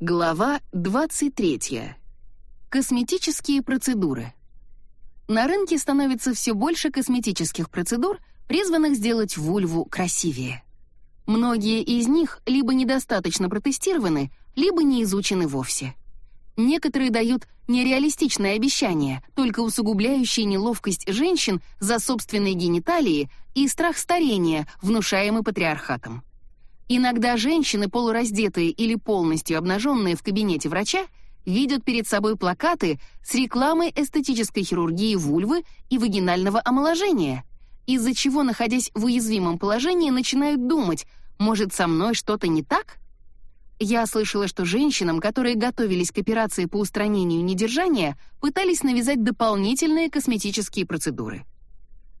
Глава 23. Косметические процедуры. На рынке становится все больше косметических процедур, призванных сделать вульву красивее. Многие из них либо недостаточно протестированы, либо не изучены вовсе. Некоторые дают нереалистичные обещания, только усугубляющие неловкость женщин за собственные гениталии и страх старения, внушаемый патриархатом. Иногда женщины, полураздетые или полностью обнаженные в кабинете врача, видят перед собой плакаты с рекламой эстетической хирургии вульвы и вагинального омоложения, из-за чего, находясь в уязвимом положении, начинают думать, может, со мной что-то не так? Я слышала, что женщинам, которые готовились к операции по устранению недержания, пытались навязать дополнительные косметические процедуры.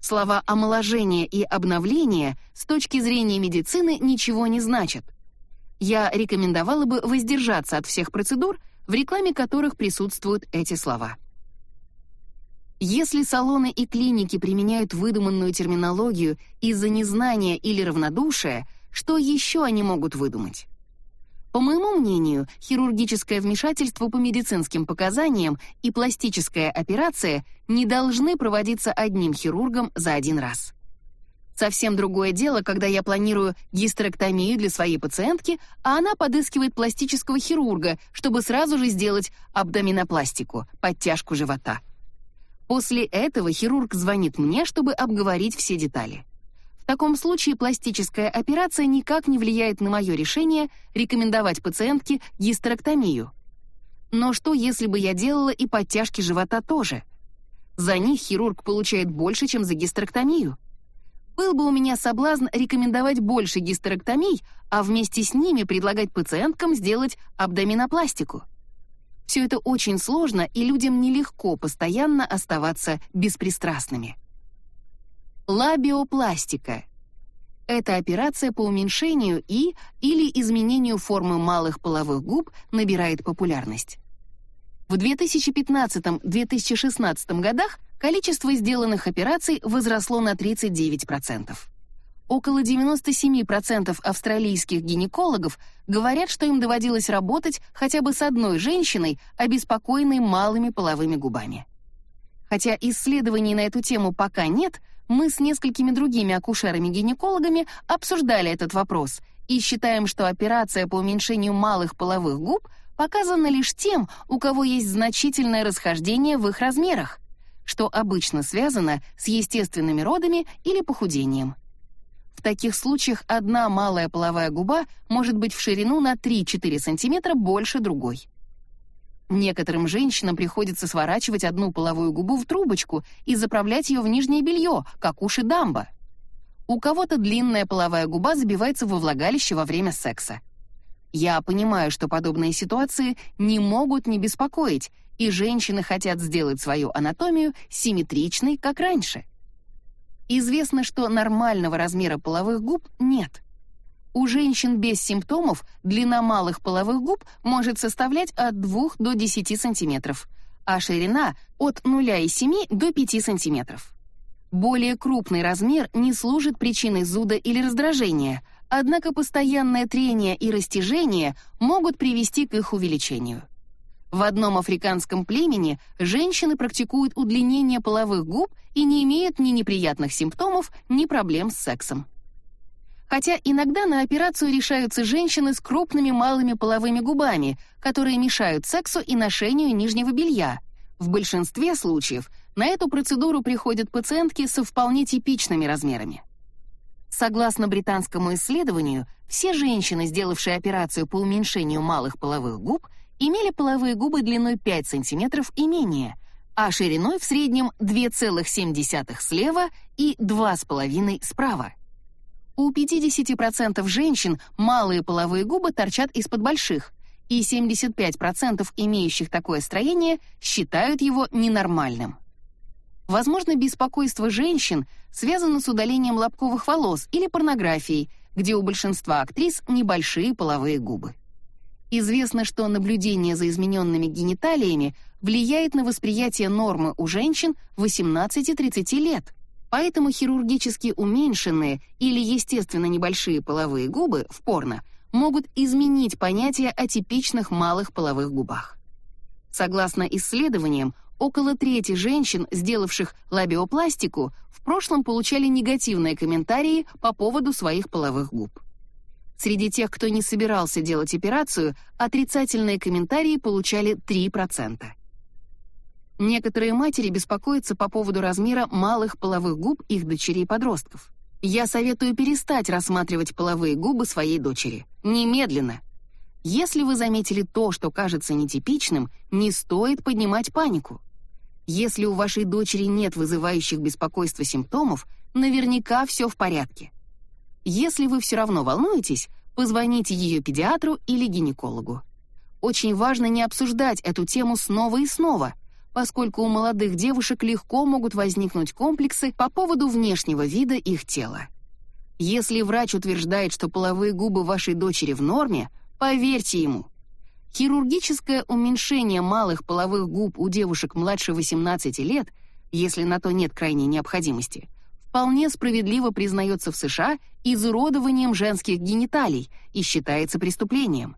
Слова «омоложение» и «обновление» с точки зрения медицины ничего не значат. Я рекомендовала бы воздержаться от всех процедур, в рекламе которых присутствуют эти слова. Если салоны и клиники применяют выдуманную терминологию из-за незнания или равнодушия, что еще они могут выдумать? По моему мнению, хирургическое вмешательство по медицинским показаниям и пластическая операция не должны проводиться одним хирургом за один раз. Совсем другое дело, когда я планирую гистерэктомию для своей пациентки, а она подыскивает пластического хирурга, чтобы сразу же сделать абдоминопластику, подтяжку живота. После этого хирург звонит мне, чтобы обговорить все детали. Таком случае пластическая операция никак не влияет на мое решение рекомендовать пациентке гистерэктомию. Но что, если бы я делала и подтяжки живота тоже? За них хирург получает больше, чем за гистерэктомию. Был бы у меня соблазн рекомендовать больше гистерэктомий, а вместе с ними предлагать пациенткам сделать абдоминопластику. Все это очень сложно, и людям нелегко постоянно оставаться беспристрастными. Лабиопластика. Это операция по уменьшению и или изменению формы малых половых губ набирает популярность. В 2015-2016 годах количество сделанных операций возросло на 39%. Около 97% австралийских гинекологов говорят, что им доводилось работать хотя бы с одной женщиной, обеспокоенной малыми половыми губами. Хотя исследований на эту тему пока нет, мы с несколькими другими акушерами-гинекологами обсуждали этот вопрос и считаем, что операция по уменьшению малых половых губ показана лишь тем, у кого есть значительное расхождение в их размерах, что обычно связано с естественными родами или похудением. В таких случаях одна малая половая губа может быть в ширину на 3-4 см больше другой. Некоторым женщинам приходится сворачивать одну половую губу в трубочку и заправлять ее в нижнее белье, как уши дамба. У кого-то длинная половая губа забивается во влагалище во время секса. Я понимаю, что подобные ситуации не могут не беспокоить, и женщины хотят сделать свою анатомию симметричной, как раньше. Известно, что нормального размера половых губ нет. У женщин без симптомов длина малых половых губ может составлять от 2 до 10 сантиметров, а ширина от 0,7 до 5 сантиметров. Более крупный размер не служит причиной зуда или раздражения, однако постоянное трение и растяжение могут привести к их увеличению. В одном африканском племени женщины практикуют удлинение половых губ и не имеют ни неприятных симптомов, ни проблем с сексом. Хотя иногда на операцию решаются женщины с крупными малыми половыми губами, которые мешают сексу и ношению нижнего белья. В большинстве случаев на эту процедуру приходят пациентки со вполне типичными размерами. Согласно британскому исследованию, все женщины, сделавшие операцию по уменьшению малых половых губ, имели половые губы длиной 5 см и менее, а шириной в среднем 2,7 слева и 2,5 справа. У 50% женщин малые половые губы торчат из-под больших, и 75% имеющих такое строение считают его ненормальным. Возможно, беспокойство женщин связано с удалением лобковых волос или порнографией, где у большинства актрис небольшие половые губы. Известно, что наблюдение за измененными гениталиями влияет на восприятие нормы у женщин 18-30 лет. Поэтому хирургически уменьшенные или естественно небольшие половые губы в порно могут изменить понятие о типичных малых половых губах. Согласно исследованиям, около трети женщин, сделавших лабиопластику, в прошлом получали негативные комментарии по поводу своих половых губ. Среди тех, кто не собирался делать операцию, отрицательные комментарии получали 3%. Некоторые матери беспокоятся по поводу размера малых половых губ их дочерей-подростков. Я советую перестать рассматривать половые губы своей дочери. Немедленно. Если вы заметили то, что кажется нетипичным, не стоит поднимать панику. Если у вашей дочери нет вызывающих беспокойство симптомов, наверняка все в порядке. Если вы все равно волнуетесь, позвоните ее педиатру или гинекологу. Очень важно не обсуждать эту тему снова и снова, поскольку у молодых девушек легко могут возникнуть комплексы по поводу внешнего вида их тела. Если врач утверждает, что половые губы вашей дочери в норме, поверьте ему. Хирургическое уменьшение малых половых губ у девушек младше 18 лет, если на то нет крайней необходимости, вполне справедливо признается в США изуродованием женских гениталий и считается преступлением.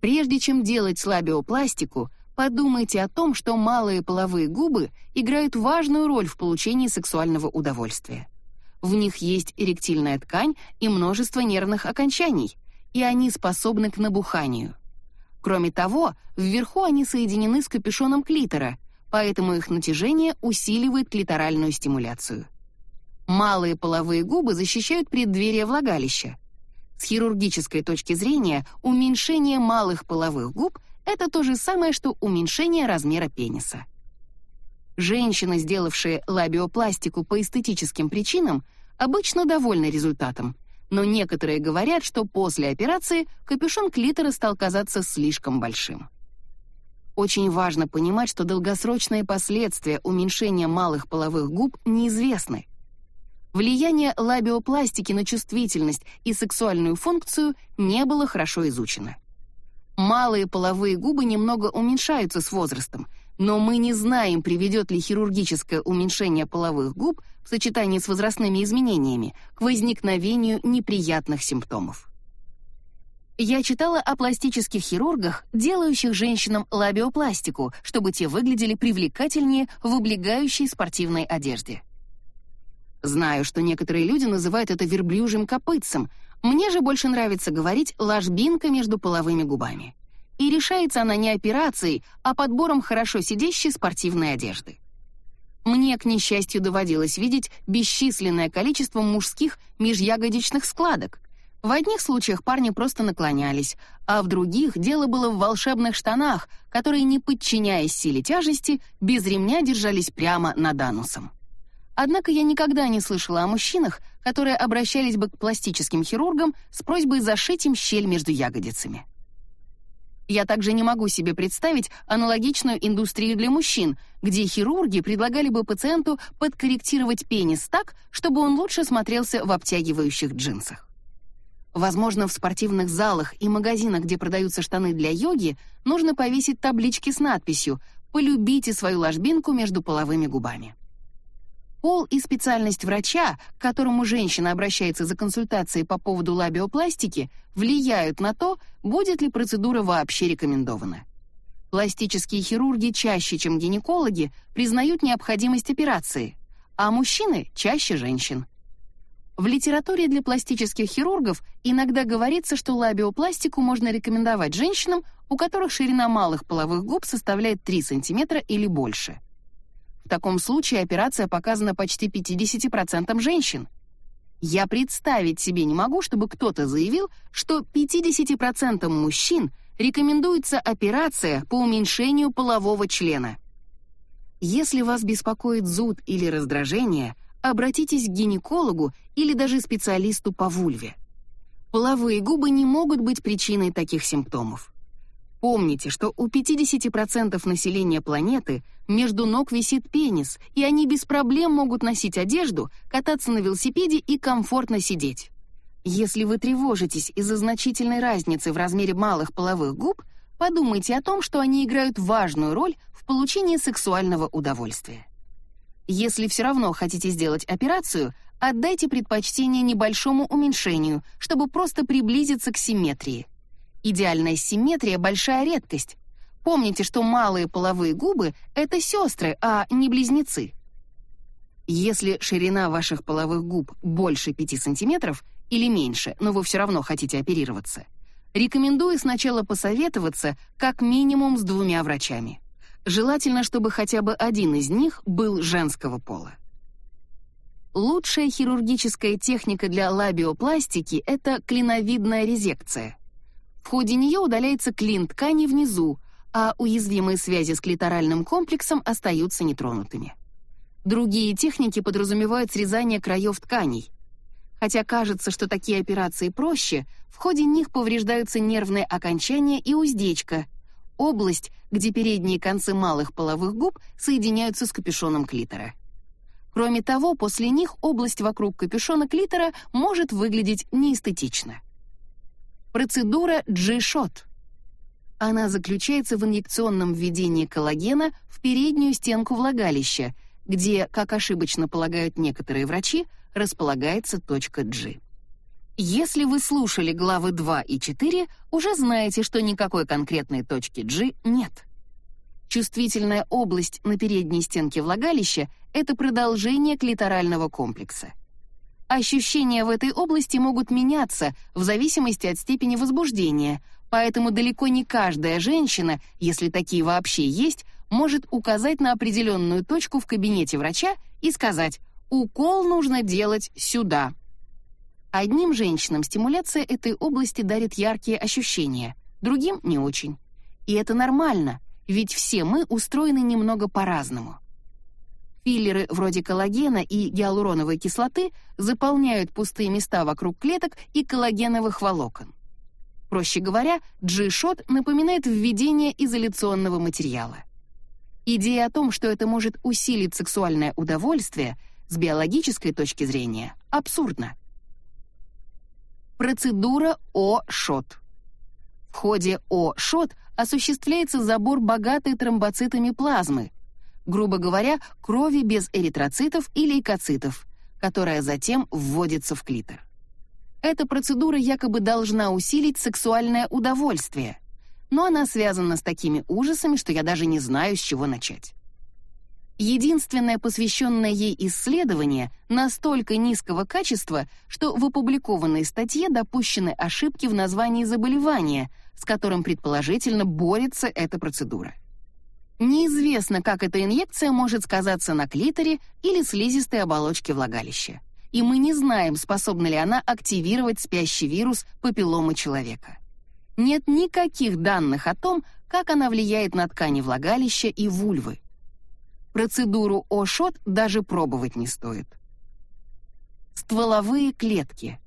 Прежде чем делать лабиопластику, подумайте о том, что малые половые губы играют важную роль в получении сексуального удовольствия. В них есть эректильная ткань и множество нервных окончаний, и они способны к набуханию. Кроме того, вверху они соединены с капюшоном клитора, поэтому их натяжение усиливает клиторальную стимуляцию. Малые половые губы защищают преддверие влагалища. С хирургической точки зрения, уменьшение малых половых губ — это то же самое, что уменьшение размера пениса. Женщины, сделавшие лабиопластику по эстетическим причинам, обычно довольны результатом, но некоторые говорят, что после операции капюшон клитора стал казаться слишком большим. Очень важно понимать, что долгосрочные последствия уменьшения малых половых губ неизвестны. Влияние лабиопластики на чувствительность и сексуальную функцию не было хорошо изучено. Малые половые губы немного уменьшаются с возрастом, но мы не знаем, приведет ли хирургическое уменьшение половых губ в сочетании с возрастными изменениями к возникновению неприятных симптомов. Я читала о пластических хирургах, делающих женщинам лабиопластику, чтобы те выглядели привлекательнее в облегающей спортивной одежде. Знаю, что некоторые люди называют это верблюжьим копытцем. Мне же больше нравится говорить ложбинка между половыми губами. И решается она не операцией, а подбором хорошо сидящей спортивной одежды. Мне, к несчастью, доводилось видеть бесчисленное количество мужских межягодичных складок. В одних случаях парни просто наклонялись, а в других дело было в волшебных штанах, которые, не подчиняясь силе тяжести, без ремня держались прямо над анусом. Однако я никогда не слышала о мужчинах, которые обращались бы к пластическим хирургам с просьбой зашить им щель между ягодицами. Я также не могу себе представить аналогичную индустрию для мужчин, где хирурги предлагали бы пациенту подкорректировать пенис так, чтобы он лучше смотрелся в обтягивающих джинсах. Возможно, в спортивных залах и магазинах, где продаются штаны для йоги, нужно повесить таблички с надписью «Полюбите свою ложбинку между половыми губами». Пол и специальность врача, к которому женщина обращается за консультацией по поводу лабиопластики, влияют на то, будет ли процедура вообще рекомендована. Пластические хирурги чаще, чем гинекологи, признают необходимость операции, а мужчины чаще женщин. В литературе для пластических хирургов иногда говорится, что лабиопластику можно рекомендовать женщинам, у которых ширина малых половых губ составляет 3 см или больше. В таком случае операция показана почти 50% женщин. Я представить себе не могу, чтобы кто-то заявил, что 50% мужчин рекомендуется операция по уменьшению полового члена. Если вас беспокоит зуд или раздражение, обратитесь к гинекологу или даже специалисту по вульве. Половые губы не могут быть причиной таких симптомов. Помните, что у 50% населения планеты между ног висит пенис, и они без проблем могут носить одежду, кататься на велосипеде и комфортно сидеть. Если вы тревожитесь из-за значительной разницы в размере малых половых губ, подумайте о том, что они играют важную роль в получении сексуального удовольствия. Если все равно хотите сделать операцию, отдайте предпочтение небольшому уменьшению, чтобы просто приблизиться к симметрии. Идеальная симметрия — большая редкость. Помните, что малые половые губы — это сестры, а не близнецы. Если ширина ваших половых губ больше 5 см или меньше, но вы все равно хотите оперироваться, рекомендую сначала посоветоваться как минимум с двумя врачами. Желательно, чтобы хотя бы один из них был женского пола. Лучшая хирургическая техника для лабиопластики — это клиновидная резекция. В ходе нее удаляется клин ткани внизу, а уязвимые связи с клиторальным комплексом остаются нетронутыми. Другие техники подразумевают срезание краев тканей. Хотя кажется, что такие операции проще, в ходе них повреждаются нервные окончания и уздечка, область, где передние концы малых половых губ соединяются с капюшоном клитора. Кроме того, после них область вокруг капюшона клитора может выглядеть неэстетично. Процедура G-Shot. Она заключается в инъекционном введении коллагена в переднюю стенку влагалища, где, как ошибочно полагают некоторые врачи, располагается точка G. Если вы слушали главы 2 и 4, уже знаете, что никакой конкретной точки G нет. Чувствительная область на передней стенке влагалища — это продолжение клиторального комплекса. Ощущения в этой области могут меняться в зависимости от степени возбуждения, поэтому далеко не каждая женщина, если такие вообще есть, может указать на определенную точку в кабинете врача и сказать «укол нужно делать сюда». Одним женщинам стимуляция этой области дарит яркие ощущения, другим — не очень. И это нормально, ведь все мы устроены немного по-разному. Филлеры вроде коллагена и гиалуроновой кислоты заполняют пустые места вокруг клеток и коллагеновых волокон. Проще говоря, G-шот напоминает введение изоляционного материала. Идея о том, что это может усилить сексуальное удовольствие, с биологической точки зрения, абсурдна. Процедура О-шот. В ходе О-шот осуществляется забор богатой тромбоцитами плазмы, грубо говоря, крови без эритроцитов и лейкоцитов, которая затем вводится в клитор. Эта процедура якобы должна усилить сексуальное удовольствие, но она связана с такими ужасами, что я даже не знаю, с чего начать. Единственное посвященное ей исследование настолько низкого качества, что в опубликованной статье допущены ошибки в названии заболевания, с которым предположительно борется эта процедура. Неизвестно, как эта инъекция может сказаться на клиторе или слизистой оболочке влагалища. И мы не знаем, способна ли она активировать спящий вирус папилломы человека. Нет никаких данных о том, как она влияет на ткани влагалища и вульвы. Процедуру ОШОТ даже пробовать не стоит. Стволовые клетки.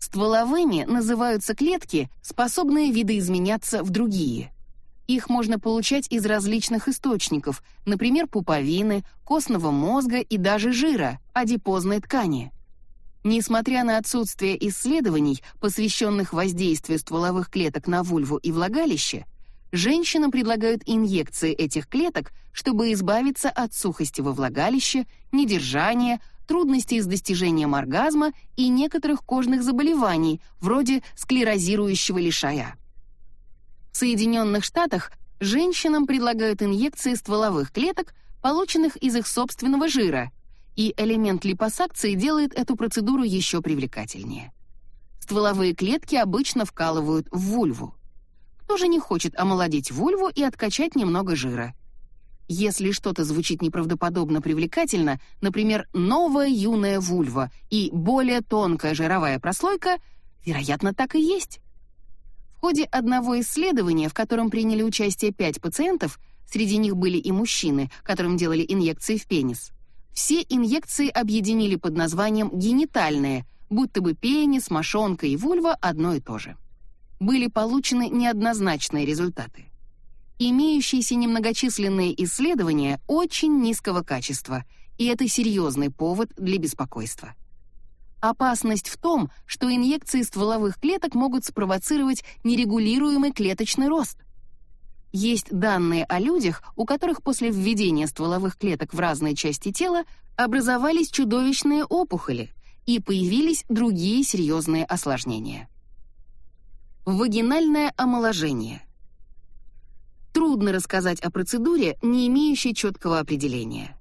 Стволовыми называются клетки, способные видоизменяться в другие. Их можно получать из различных источников, например, пуповины, костного мозга и даже жира, адипозной ткани. Несмотря на отсутствие исследований, посвященных воздействию стволовых клеток на вульву и влагалище, женщинам предлагают инъекции этих клеток, чтобы избавиться от сухости во влагалище, недержания, трудностей с достижением оргазма и некоторых кожных заболеваний, вроде склерозирующего лишая. В Соединенных Штатах женщинам предлагают инъекции стволовых клеток, полученных из их собственного жира, и элемент липосакции делает эту процедуру еще привлекательнее. Стволовые клетки обычно вкалывают в вульву. Кто же не хочет омолодить вульву и откачать немного жира? Если что-то звучит неправдоподобно привлекательно, например, новая юная вульва и более тонкая жировая прослойка, вероятно, так и есть ходе одного исследования, в котором приняли участие пять пациентов, среди них были и мужчины, которым делали инъекции в пенис, все инъекции объединили под названием генитальные, будто бы пенис, мошонка и вульва одно и то же. Были получены неоднозначные результаты. Имеющиеся немногочисленные исследования очень низкого качества, и это серьезный повод для беспокойства. Опасность в том, что инъекции стволовых клеток могут спровоцировать нерегулируемый клеточный рост. Есть данные о людях, у которых после введения стволовых клеток в разные части тела образовались чудовищные опухоли и появились другие серьезные осложнения. Вагинальное омоложение. Трудно рассказать о процедуре, не имеющей четкого определения.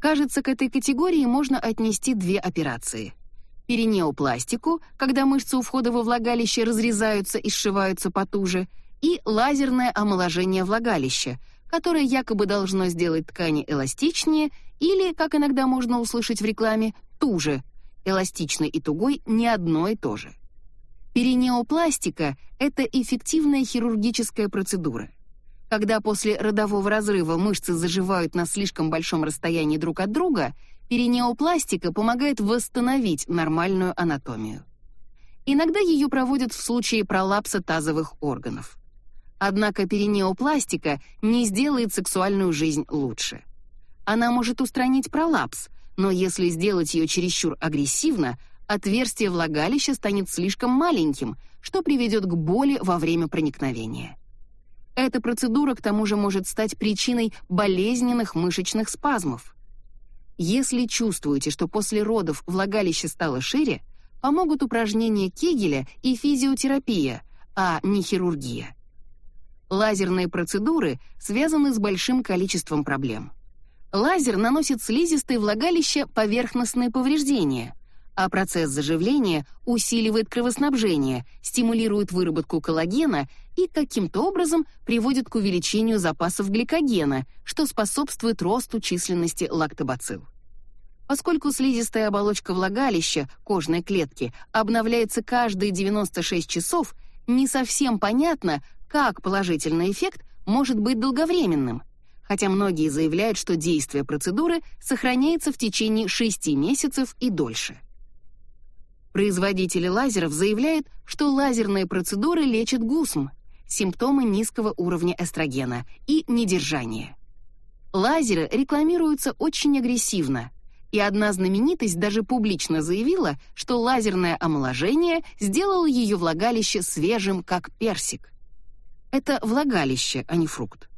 Кажется, к этой категории можно отнести две операции. Перинеопластику, когда мышцы у входа во влагалище разрезаются и сшиваются потуже, и лазерное омоложение влагалища, которое якобы должно сделать ткани эластичнее или, как иногда можно услышать в рекламе, туже. Эластичной и тугой не одно и то же. Перинеопластика — это эффективная хирургическая процедура. Когда после родового разрыва мышцы заживают на слишком большом расстоянии друг от друга, перинеопластика помогает восстановить нормальную анатомию. Иногда ее проводят в случае пролапса тазовых органов. Однако перинеопластика не сделает сексуальную жизнь лучше. Она может устранить пролапс, но если сделать ее чересчур агрессивно, отверстие влагалища станет слишком маленьким, что приведет к боли во время проникновения. Эта процедура к тому же может стать причиной болезненных мышечных спазмов. Если чувствуете, что после родов влагалище стало шире, помогут упражнения Кегеля и физиотерапия, а не хирургия. Лазерные процедуры связаны с большим количеством проблем. Лазер наносит слизистой влагалище поверхностные повреждения, а процесс заживления усиливает кровоснабжение, стимулирует выработку коллагена и каким-то образом приводит к увеличению запасов гликогена, что способствует росту численности лактобацилл. Поскольку слизистая оболочка влагалища, кожной клетки, обновляется каждые 96 часов, не совсем понятно, как положительный эффект может быть долговременным, хотя многие заявляют, что действие процедуры сохраняется в течение 6 месяцев и дольше. Производители лазеров заявляют, что лазерные процедуры лечат гусм, симптомы низкого уровня эстрогена и недержания. Лазеры рекламируются очень агрессивно, и одна знаменитость даже публично заявила, что лазерное омоложение сделало ее влагалище свежим, как персик. Это влагалище, а не фрукт.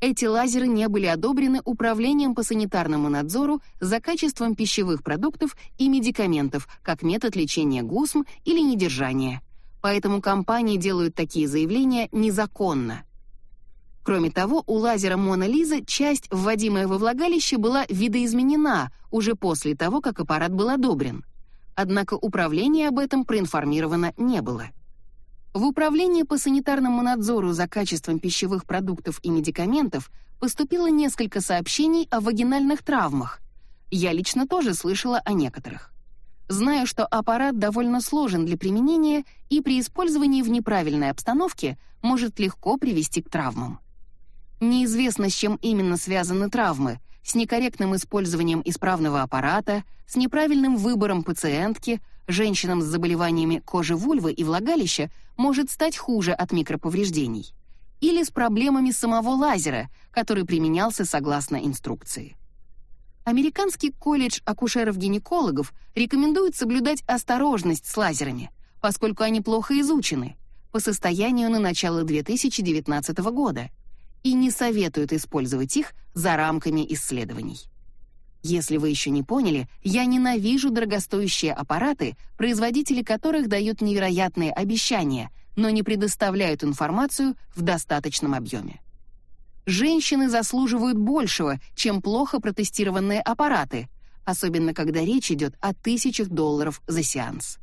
Эти лазеры не были одобрены Управлением по санитарному надзору за качеством пищевых продуктов и медикаментов как метод лечения гусм или недержания. Поэтому компании делают такие заявления незаконно. Кроме того, у лазера Мона Лиза часть, вводимая во влагалище, была видоизменена уже после того, как аппарат был одобрен. Однако управление об этом проинформировано не было. В Управление по санитарному надзору за качеством пищевых продуктов и медикаментов поступило несколько сообщений о вагинальных травмах. Я лично тоже слышала о некоторых. Знаю, что аппарат довольно сложен для применения и при использовании в неправильной обстановке может легко привести к травмам. Неизвестно, с чем именно связаны травмы, с некорректным использованием исправного аппарата, с неправильным выбором пациентки, женщинам с заболеваниями кожи вульвы и влагалища может стать хуже от микроповреждений, или с проблемами самого лазера, который применялся согласно инструкции. Американский колледж акушеров-гинекологов рекомендует соблюдать осторожность с лазерами, поскольку они плохо изучены по состоянию на начало 2019 года и не советуют использовать их за рамками исследований. Если вы еще не поняли, я ненавижу дорогостоящие аппараты, производители которых дают невероятные обещания, но не предоставляют информацию в достаточном объеме. Женщины заслуживают большего, чем плохо протестированные аппараты, особенно когда речь идет о тысячах долларов за сеанс.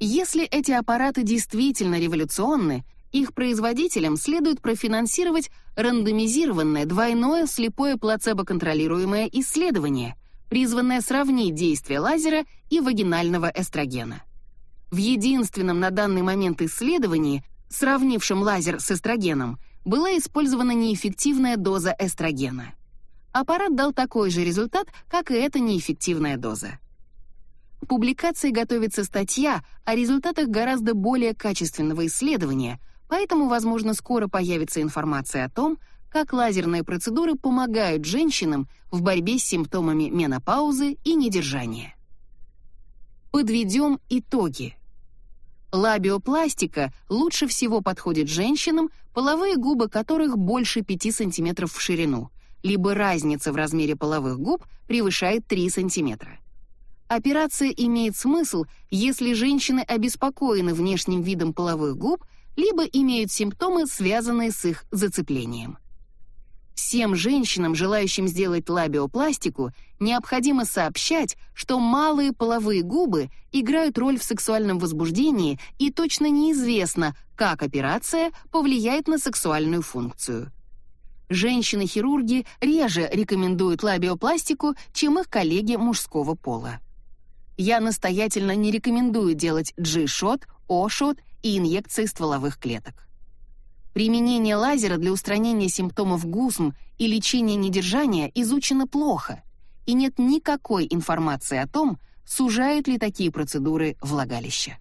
Если эти аппараты действительно революционны, их производителям следует профинансировать рандомизированное двойное слепое плацебо-контролируемое исследование, призванное сравнить действие лазера и вагинального эстрогена. В единственном на данный момент исследовании, сравнившем лазер с эстрогеном, была использована неэффективная доза эстрогена. Аппарат дал такой же результат, как и эта неэффективная доза. К публикации готовится статья о результатах гораздо более качественного исследования, Поэтому, возможно, скоро появится информация о том, как лазерные процедуры помогают женщинам в борьбе с симптомами менопаузы и недержания. Подведем итоги. Лабиопластика лучше всего подходит женщинам, половые губы которых больше 5 см в ширину, либо разница в размере половых губ превышает 3 см. Операция имеет смысл, если женщины обеспокоены внешним видом половых губ, либо имеют симптомы, связанные с их зацеплением. Всем женщинам, желающим сделать лабиопластику, необходимо сообщать, что малые половые губы играют роль в сексуальном возбуждении и точно неизвестно, как операция повлияет на сексуальную функцию. Женщины-хирурги реже рекомендуют лабиопластику, чем их коллеги мужского пола. Я настоятельно не рекомендую делать G-шот, O-шот и инъекции стволовых клеток. Применение лазера для устранения симптомов гусм и лечения недержания изучено плохо, и нет никакой информации о том, сужают ли такие процедуры влагалище.